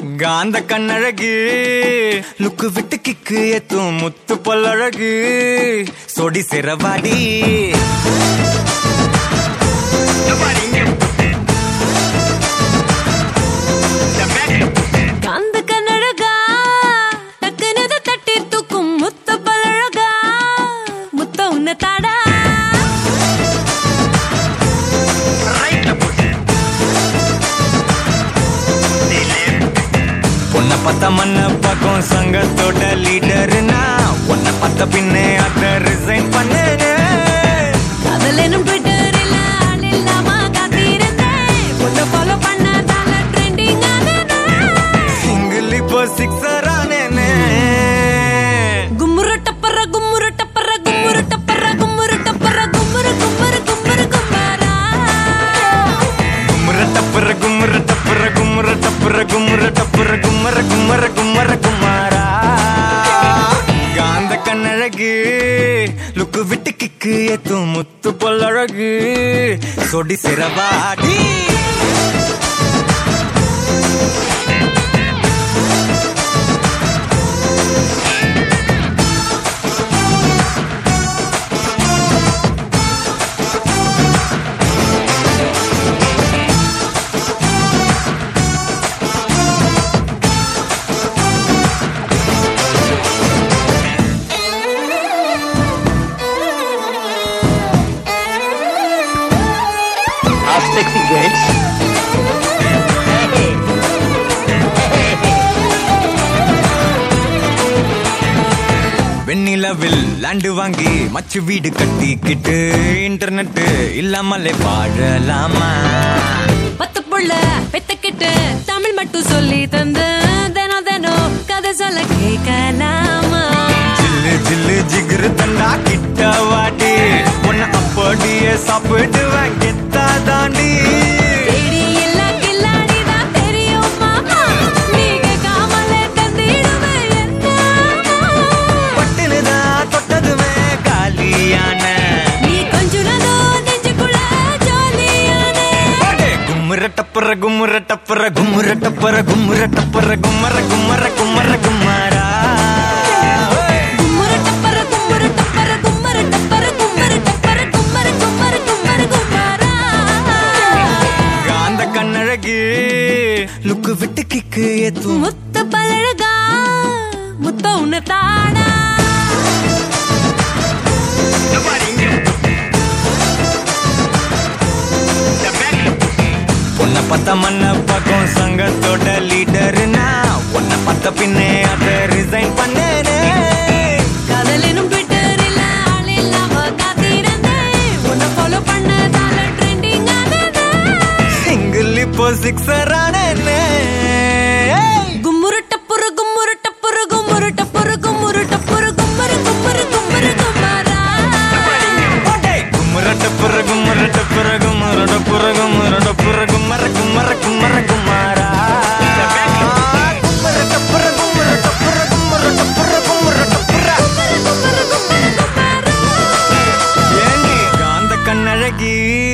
காந்த கண்ணழகு. லுக்கு விட்டு கிக்கு ஏத்தும் முத்து பல்லழகு சொடி சிறவாடி. காந்த பார்த்த மண்ண பக்கம் சங்கத்தோட லீடர்னா உன்னை பார்த்த பின்னே அத ரிசைன் பண்ணேனே காதலனும் ட்விட்டரில் ஆள் இல்லாம காத்திருந்தேன். பொண்ணு ஃபாலோ பண்ணதால ட்ரெண்டிங் சிங்கிள் இப்போ சிக்ஸர் ஆனேனே. கும்முரு டப்பர கும்முரு டப்பர கும்முரு டப்பர கும்முரு டப்பர கும்முரு கும்முரு கும்முரு கும்மாரா கும்முற டப்புற கும்முற அழகு. லுக்கு விட்டு கிக்கு ஏத்தும் முத்து பொல்லழகு சொடி சிறவாடி Our sexy girls. வெண்ணிலவில் லேண்டு வாங்கி மச்சு வீடு கட்டிக்கிட்டு இன்டர்நெட் இல்லாமலே வாழலாமா? பத்து புள்ள பெத்துக்கிட்டு தமிழ் மட்டும் சொல்லி தந்து தினம் தினம் கதை சொல்ல கேட்கலாமா? ஜில்லு ஜில்லு ஜிகிரு தண்டா கிட்ட வாடி. உன்னை அப்படியே சாப்பிடுவேன் டப்பர கும்மரு டப்பர கும்மரு கும்மரு கும்மரு கும்மரா காந்த கண்ணழகு லுக்கு விட்டு கிக்கு ஏத்தும். முத்த பழகா முத்த உன்ன தாடா பார்த்த மண்ண பக்கம் சங்கத்தோட லீடர்னா உன்னை பார்த்த பின்னே அதை ரிசைன் பண்ணேனே. காதலனும் ட்விட்டரில் give